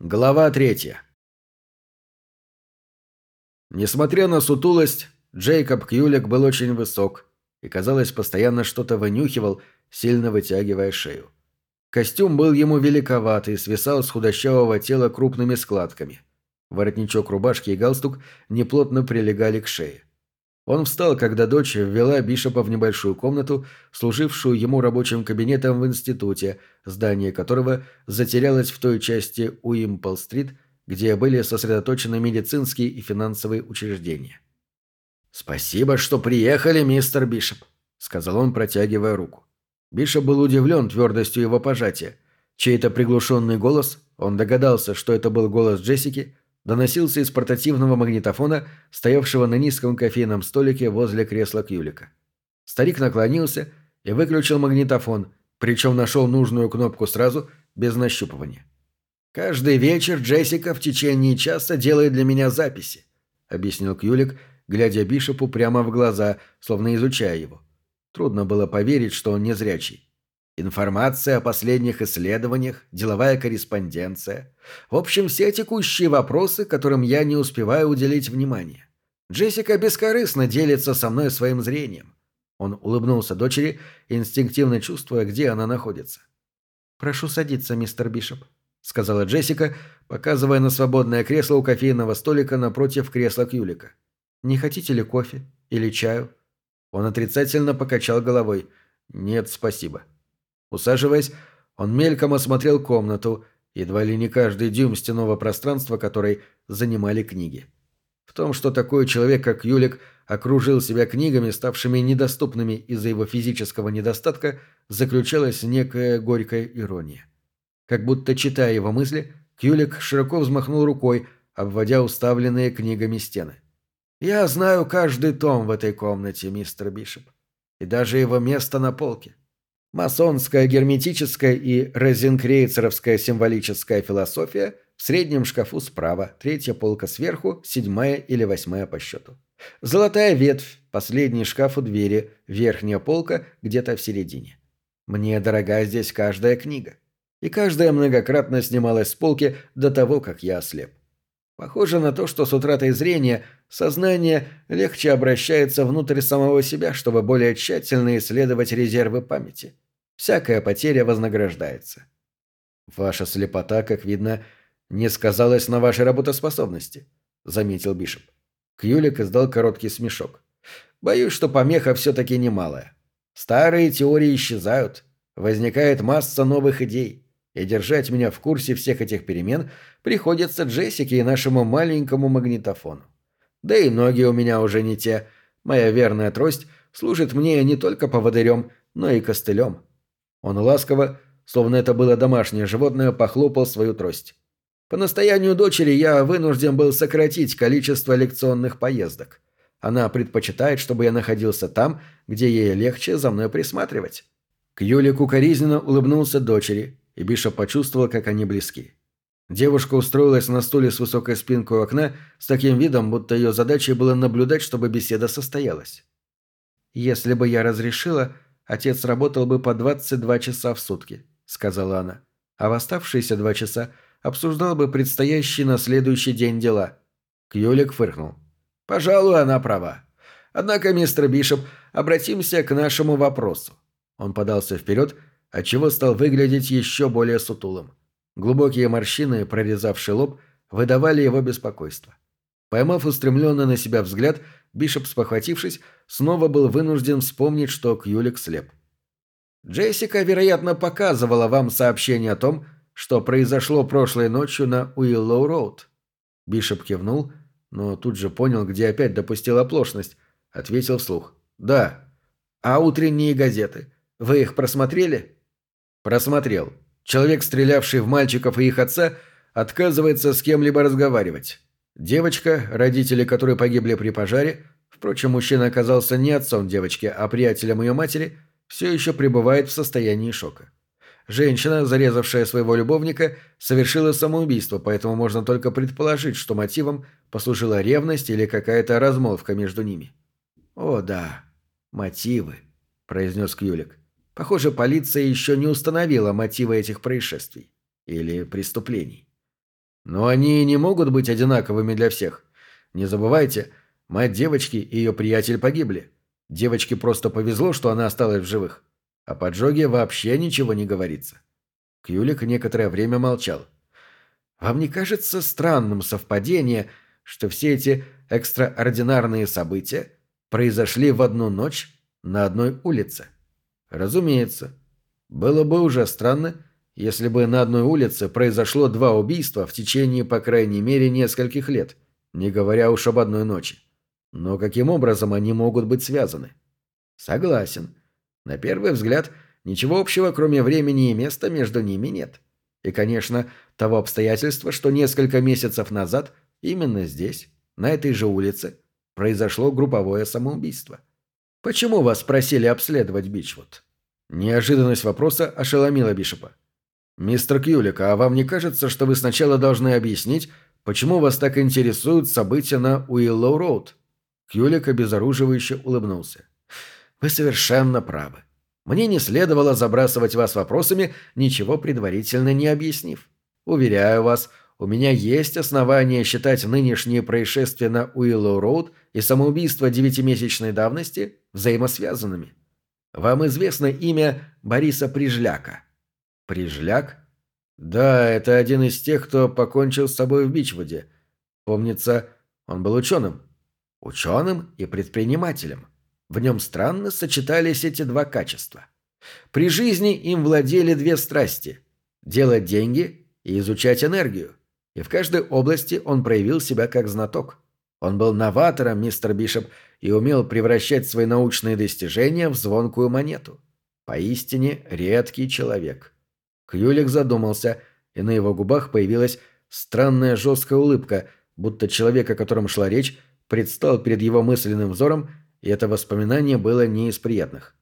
Глава третья. Несмотря на сутулость, Джейкоб Кьюлик был очень высок и, казалось, постоянно что-то вынюхивал, сильно вытягивая шею. Костюм был ему великоват и свисал с худощавого тела крупными складками. Воротничок рубашки и галстук неплотно прилегали к шее. Он встал, когда дочь ввела Бишопа в небольшую комнату, служившую ему рабочим кабинетом в институте, здание которого затерялось в той части Уимпл-стрит, где были сосредоточены медицинские и финансовые учреждения. «Спасибо, что приехали, мистер Бишоп», — сказал он, протягивая руку. Бишоп был удивлен твердостью его пожатия. Чей-то приглушенный голос, он догадался, что это был голос Джессики, доносился из портативного магнитофона, стоявшего на низком кофейном столике возле кресла Кьюлика. Старик наклонился и выключил магнитофон, причем нашел нужную кнопку сразу, без нащупывания. «Каждый вечер Джессика в течение часа делает для меня записи», — объяснил Кьюлик, глядя Бишопу прямо в глаза, словно изучая его. Трудно было поверить, что он незрячий. Информация о последних исследованиях, деловая корреспонденция. В общем, все текущие вопросы, которым я не успеваю уделить внимание. Джессика бескорыстно делится со мной своим зрением. Он улыбнулся дочери, инстинктивно чувствуя, где она находится. «Прошу садиться, мистер Бишоп», — сказала Джессика, показывая на свободное кресло у кофейного столика напротив кресла Кюлика. «Не хотите ли кофе? Или чаю?» Он отрицательно покачал головой. «Нет, спасибо». Усаживаясь, он мельком осмотрел комнату, едва ли не каждый дюйм стенного пространства которой занимали книги. В том, что такой человек, как Юлик, окружил себя книгами, ставшими недоступными из-за его физического недостатка, заключалась некая горькая ирония. Как будто читая его мысли, Кюлик широко взмахнул рукой, обводя уставленные книгами стены. «Я знаю каждый том в этой комнате, мистер Бишоп, и даже его место на полке. Масонская герметическая и розенкрейцеровская символическая философия в среднем шкафу справа, третья полка сверху, седьмая или восьмая по счету. Золотая ветвь, последний шкаф у двери, верхняя полка где-то в середине. Мне дорога здесь каждая книга. И каждая многократно снималась с полки до того, как я ослеп. Похоже на то, что с утратой зрения сознание легче обращается внутрь самого себя, чтобы более тщательно исследовать резервы памяти. Всякая потеря вознаграждается. Ваша слепота, как видно, не сказалась на вашей работоспособности, заметил Бишоп. Кьюлик издал короткий смешок. Боюсь, что помеха все-таки немалая. Старые теории исчезают, возникает масса новых идей, и держать меня в курсе всех этих перемен приходится Джессике и нашему маленькому магнитофону. Да и ноги у меня уже не те. Моя верная трость служит мне не только поводырем, но и костылем. Он ласково, словно это было домашнее животное, похлопал свою трость. По настоянию дочери я вынужден был сократить количество лекционных поездок. Она предпочитает, чтобы я находился там, где ей легче за мной присматривать. К Юле укоризненно улыбнулся дочери, и Бишоп почувствовал, как они близки. Девушка устроилась на стуле с высокой спинкой окна с таким видом, будто ее задачей было наблюдать, чтобы беседа состоялась. «Если бы я разрешила, отец работал бы по 22 часа в сутки», — сказала она. «А в оставшиеся два часа обсуждал бы предстоящие на следующий день дела». Кьюлик фыркнул. «Пожалуй, она права. Однако, мистер Бишоп, обратимся к нашему вопросу». Он подался вперед, отчего стал выглядеть еще более сутулым. Глубокие морщины, прорезавшие лоб, выдавали его беспокойство. Поймав устремленный на себя взгляд, Бишоп, спохватившись, снова был вынужден вспомнить, что Кьюлик слеп. «Джессика, вероятно, показывала вам сообщение о том, что произошло прошлой ночью на Уиллоу-Роуд». Бишоп кивнул, но тут же понял, где опять допустил оплошность. Ответил вслух. «Да». «А утренние газеты? Вы их просмотрели?» «Просмотрел. Человек, стрелявший в мальчиков и их отца, отказывается с кем-либо разговаривать. Девочка, родители которой погибли при пожаре, впрочем, мужчина оказался не отцом девочки, а приятелем ее матери, все еще пребывает в состоянии шока. Женщина, зарезавшая своего любовника, совершила самоубийство, поэтому можно только предположить, что мотивом послужила ревность или какая-то размолвка между ними. «О да, мотивы», – произнес Кьюлик. «Похоже, полиция еще не установила мотивы этих происшествий или преступлений». Но они не могут быть одинаковыми для всех. Не забывайте, мать девочки и ее приятель погибли. Девочке просто повезло, что она осталась в живых. О поджоге вообще ничего не говорится. Кюлик некоторое время молчал. «Вам не кажется странным совпадение, что все эти экстраординарные события произошли в одну ночь на одной улице?» «Разумеется. Было бы уже странно, если бы на одной улице произошло два убийства в течение, по крайней мере, нескольких лет, не говоря уж об одной ночи. Но каким образом они могут быть связаны? Согласен. На первый взгляд, ничего общего, кроме времени и места, между ними нет. И, конечно, того обстоятельства, что несколько месяцев назад, именно здесь, на этой же улице, произошло групповое самоубийство. Почему вас просили обследовать Бичвуд? Неожиданность вопроса ошеломила Бишопа. «Мистер Кьюлик, а вам не кажется, что вы сначала должны объяснить, почему вас так интересуют события на Уиллоу-Роуд?» Кьюлик обезоруживающе улыбнулся. «Вы совершенно правы. Мне не следовало забрасывать вас вопросами, ничего предварительно не объяснив. Уверяю вас, у меня есть основания считать нынешние происшествия на Уиллоу-Роуд и самоубийство девятимесячной давности взаимосвязанными. Вам известно имя Бориса Прижляка?» Прижляк? Да, это один из тех, кто покончил с собой в Бичвуде. Помнится, он был ученым. Ученым и предпринимателем. В нем странно сочетались эти два качества. При жизни им владели две страсти – делать деньги и изучать энергию. И в каждой области он проявил себя как знаток. Он был новатором, мистер Бишоп, и умел превращать свои научные достижения в звонкую монету. Поистине редкий человек. Кьюлик задумался, и на его губах появилась странная жесткая улыбка, будто человек, о котором шла речь, предстал перед его мысленным взором, и это воспоминание было не из приятных.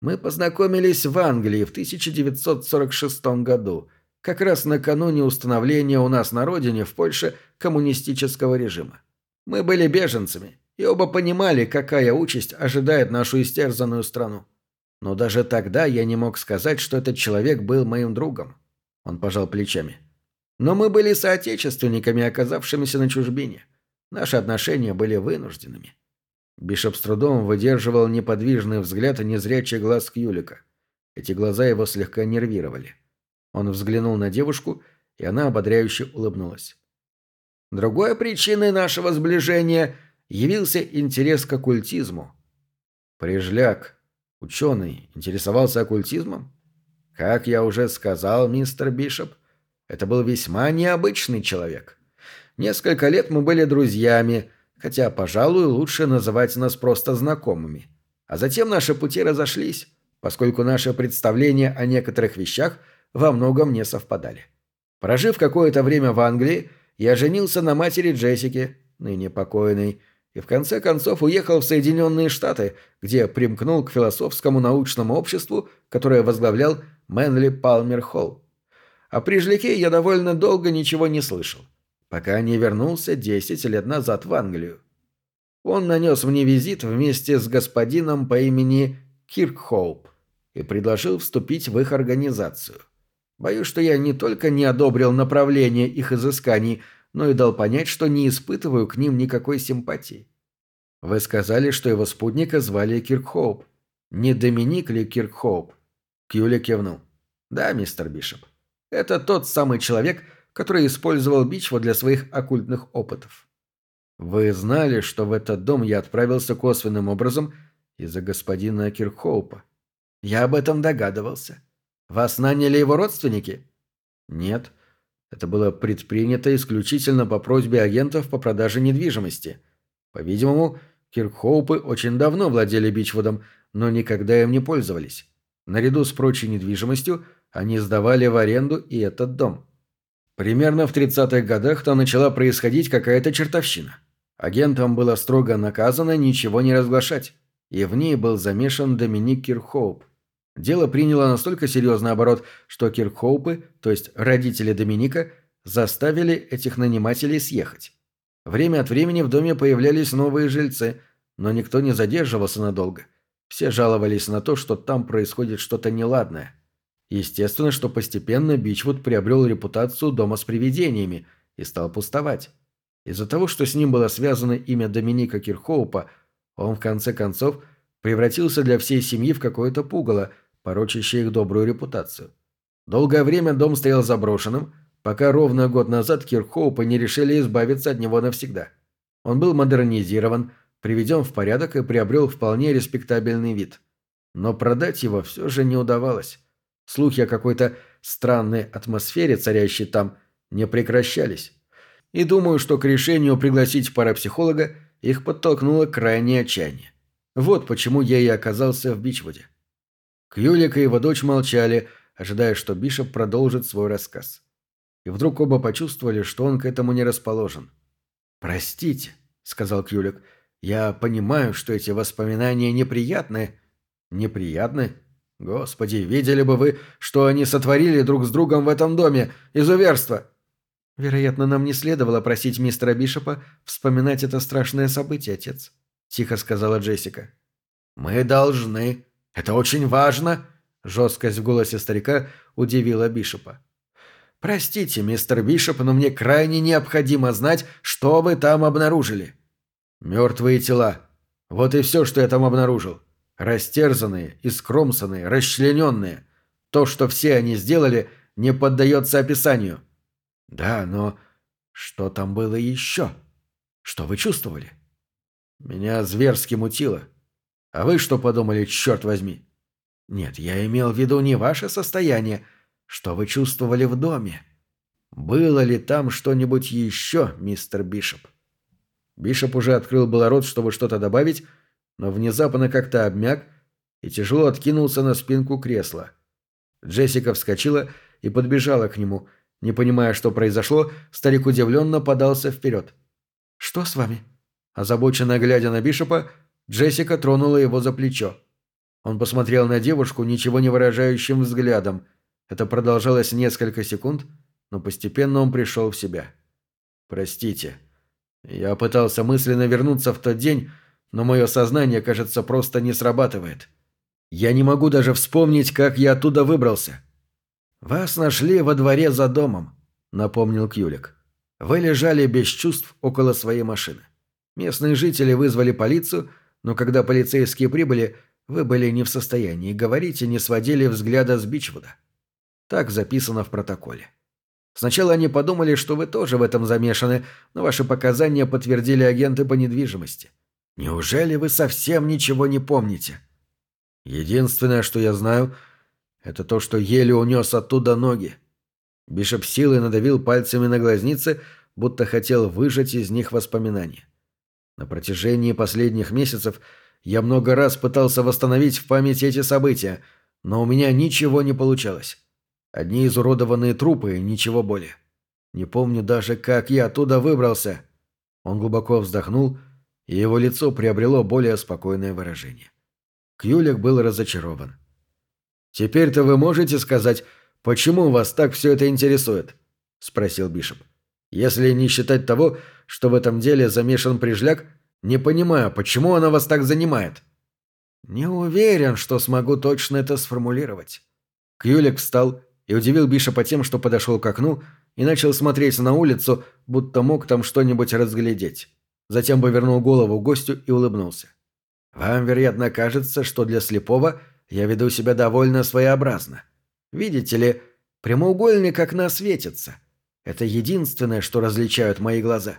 «Мы познакомились в Англии в 1946 году, как раз накануне установления у нас на родине в Польше коммунистического режима. Мы были беженцами, и оба понимали, какая участь ожидает нашу истерзанную страну. Но даже тогда я не мог сказать, что этот человек был моим другом. Он пожал плечами. Но мы были соотечественниками, оказавшимися на чужбине. Наши отношения были вынужденными. Бишоп с трудом выдерживал неподвижный взгляд и незрячий глаз Кьюлика. Эти глаза его слегка нервировали. Он взглянул на девушку, и она ободряюще улыбнулась. Другой причиной нашего сближения явился интерес к оккультизму. Прижляк, Ученый интересовался оккультизмом? Как я уже сказал, мистер Бишоп, это был весьма необычный человек. Несколько лет мы были друзьями, хотя, пожалуй, лучше называть нас просто знакомыми. А затем наши пути разошлись, поскольку наши представления о некоторых вещах во многом не совпадали. Прожив какое-то время в Англии, я женился на матери Джессики, ныне покойной, и в конце концов уехал в Соединенные Штаты, где примкнул к философскому научному обществу, которое возглавлял Мэнли Палмер Холл. О Прижляке я довольно долго ничего не слышал, пока не вернулся 10 лет назад в Англию. Он нанес мне визит вместе с господином по имени Киркхоуп и предложил вступить в их организацию. Боюсь, что я не только не одобрил направление их изысканий, но и дал понять, что не испытываю к ним никакой симпатии. Вы сказали, что его спутника звали Киркхоуп. Не Доминик ли Киркхоуп? Кьюлик кивнул. Да, мистер Бишоп. Это тот самый человек, который использовал Бичвуд для своих оккультных опытов. Вы знали, что в этот дом я отправился косвенным образом из-за господина Киркхоупа? Я об этом догадывался. Вас наняли его родственники? Нет. Это было предпринято исключительно по просьбе агентов по продаже недвижимости. По-видимому, Киркхоупы очень давно владели Бичвудом, но никогда им не пользовались. Наряду с прочей недвижимостью они сдавали в аренду и этот дом. Примерно в 30-х годах там начала происходить какая-то чертовщина. Агентам было строго наказано ничего не разглашать, и в ней был замешан Доминик Кирхоуп. Дело приняло настолько серьезный оборот, что Киркхоупы, то есть родители Доминика, заставили этих нанимателей съехать. Время от времени в доме появлялись новые жильцы, но никто не задерживался надолго. Все жаловались на то, что там происходит что-то неладное. Естественно, что постепенно Бичвуд приобрел репутацию дома с привидениями, и стал пустовать. Из-за того, что с ним было связано имя Доминика Кирхоупа, он в конце концов превратился для всей семьи в какое-то пугало, порочащее их добрую репутацию. Долгое время дом стоял заброшенным, пока ровно год назад Кирхоупы не решили избавиться от него навсегда. Он был модернизирован, приведен в порядок и приобрел вполне респектабельный вид. Но продать его все же не удавалось. Слухи о какой-то странной атмосфере, царящей там, не прекращались. И думаю, что к решению пригласить парапсихолога их подтолкнуло крайнее отчаяние. Вот почему я и оказался в Бичвуде. Кьюлик и его дочь молчали, ожидая, что Бишоп продолжит свой рассказ. И вдруг оба почувствовали, что он к этому не расположен. «Простите», — сказал Кьюлик, — «я понимаю, что эти воспоминания неприятны». «Неприятны? Господи, видели бы вы, что они сотворили друг с другом в этом доме, изуверство!» «Вероятно, нам не следовало просить мистера Бишопа вспоминать это страшное событие, отец», — тихо сказала Джессика. «Мы должны. Это очень важно», — жесткость в голосе старика удивила Бишопа. «Простите, мистер Бишоп, но мне крайне необходимо знать, что вы там обнаружили». «Мертвые тела. Вот и все, что я там обнаружил. Растерзанные, искромсанные, расчлененные. То, что все они сделали, не поддается описанию». «Да, но что там было еще? Что вы чувствовали?» «Меня зверски мутило. А вы что подумали, черт возьми?» «Нет, я имел в виду не ваше состояние. Что вы чувствовали в доме? Было ли там что-нибудь еще, мистер Бишоп?» Бишоп уже открыл было рот, чтобы что-то добавить, но внезапно как-то обмяк и тяжело откинулся на спинку кресла. Джессика вскочила и подбежала к нему – не понимая, что произошло, старик удивленно подался вперед. «Что с вами?» Озабоченно глядя на Бишопа, Джессика тронула его за плечо. Он посмотрел на девушку ничего не выражающим взглядом. Это продолжалось несколько секунд, но постепенно он пришел в себя. «Простите. Я пытался мысленно вернуться в тот день, но мое сознание, кажется, просто не срабатывает. Я не могу даже вспомнить, как я оттуда выбрался. «Вас нашли во дворе за домом», — напомнил Кюлик. «Вы лежали без чувств около своей машины. Местные жители вызвали полицию, но когда полицейские прибыли, вы были не в состоянии говорить и не сводили взгляда с Бичвуда. Так записано в протоколе. Сначала они подумали, что вы тоже в этом замешаны, но ваши показания подтвердили агенты по недвижимости. Неужели вы совсем ничего не помните? Единственное, что я знаю — это то, что еле унес оттуда ноги. Бишоп силой надавил пальцами на глазницы, будто хотел выжать из них воспоминания. На протяжении последних месяцев я много раз пытался восстановить в памяти эти события, но у меня ничего не получалось. Одни изуродованные трупы и ничего более. Не помню даже, как я оттуда выбрался. Он глубоко вздохнул, и его лицо приобрело более спокойное выражение. Кьюлик был разочарован. «Теперь-то вы можете сказать, почему вас так все это интересует?» – спросил Бишоп. «Если не считать того, что в этом деле замешан прижляк, не понимаю, почему она вас так занимает». «Не уверен, что смогу точно это сформулировать». Кьюлик встал и удивил Бишопа тем, что подошел к окну и начал смотреть на улицу, будто мог там что-нибудь разглядеть. Затем повернул голову гостю и улыбнулся. «Вам, вероятно, кажется, что для слепого – я веду себя довольно своеобразно. Видите ли, прямоугольник окна светится. Это единственное, что различают мои глаза.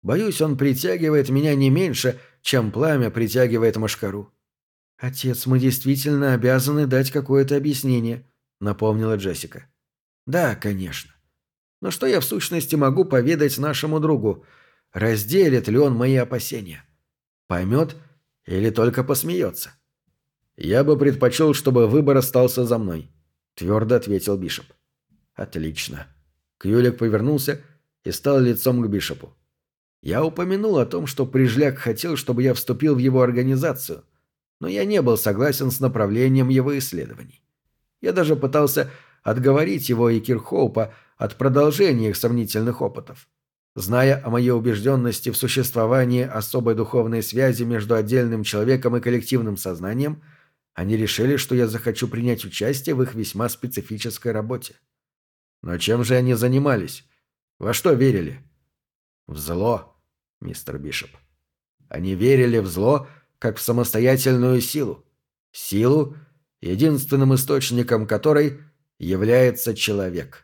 Боюсь, он притягивает меня не меньше, чем пламя притягивает машкару. «Отец, мы действительно обязаны дать какое-то объяснение», — напомнила Джессика. «Да, конечно. Но что я в сущности могу поведать нашему другу? Разделит ли он мои опасения? Поймет или только посмеется?» «Я бы предпочел, чтобы выбор остался за мной», — твердо ответил Бишоп. «Отлично». Кьюлик повернулся и стал лицом к Бишопу. «Я упомянул о том, что Прижляк хотел, чтобы я вступил в его организацию, но я не был согласен с направлением его исследований. Я даже пытался отговорить его и Кирхоупа от продолжения их сомнительных опытов. Зная о моей убежденности в существовании особой духовной связи между отдельным человеком и коллективным сознанием – они решили, что я захочу принять участие в их весьма специфической работе. Но чем же они занимались? Во что верили? В зло, мистер Бишоп. Они верили в зло, как в самостоятельную силу. Силу, единственным источником которой является человек.